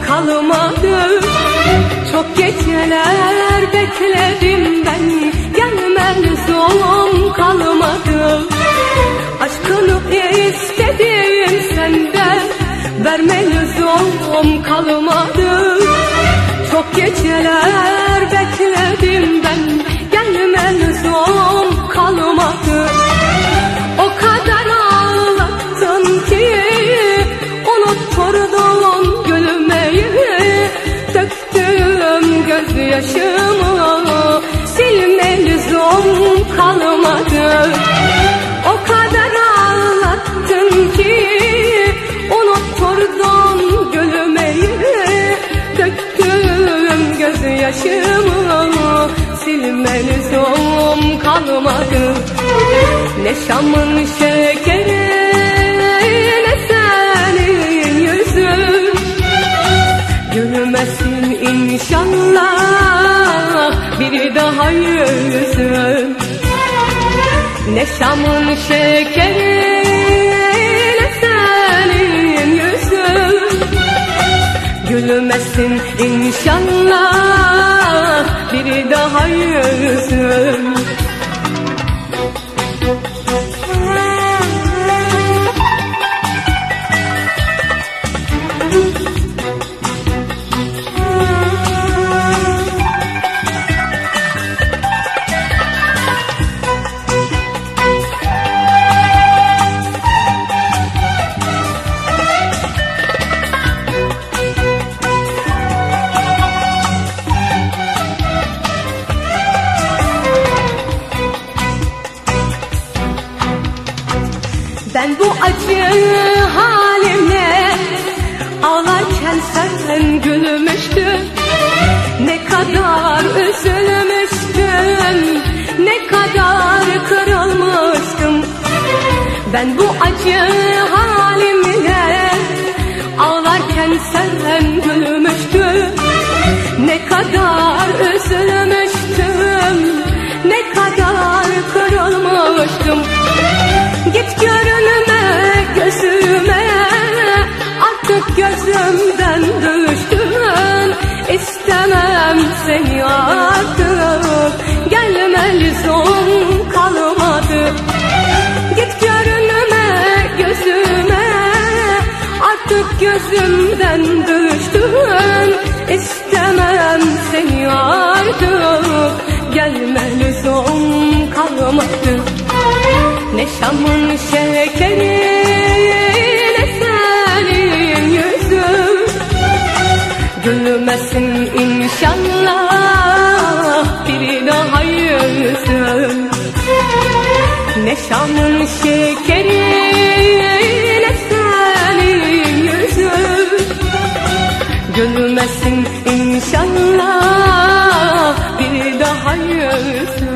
kalmadı. Çok geceler bekledim ben. Gelmez olum kalmadı. Aşkını istedim senden. Vermeniz olum kalmadı. Çok geceler bekledim ben. Gelmeniz olum Olum kalmadı. Ne Şam'ın şekeri Ne senin yüzün. Gülmesin inşallah Bir daha yüzün. Ne Şam'ın şekeri Gülmesin inşallah. Bir daha yüzün Ben bu acı halimle Ağlarken sen gülmüştün Ne kadar üzülmüştüm Ne kadar kırılmıştım. Ben bu acı halimle Ağlarken sen gülmüştün Ne kadar üzülmüştüm Ne kadar kırılmıştım gözümden düştün İstemem seni artık. Gelme lüzum kalmadı. Ne Şam'ın şekeri ne senin yüzün. Gülmesin inşallah bir daha yüzün. Ne Şam'ın şekeri Gülmesin inşallah. Bir daha yüzün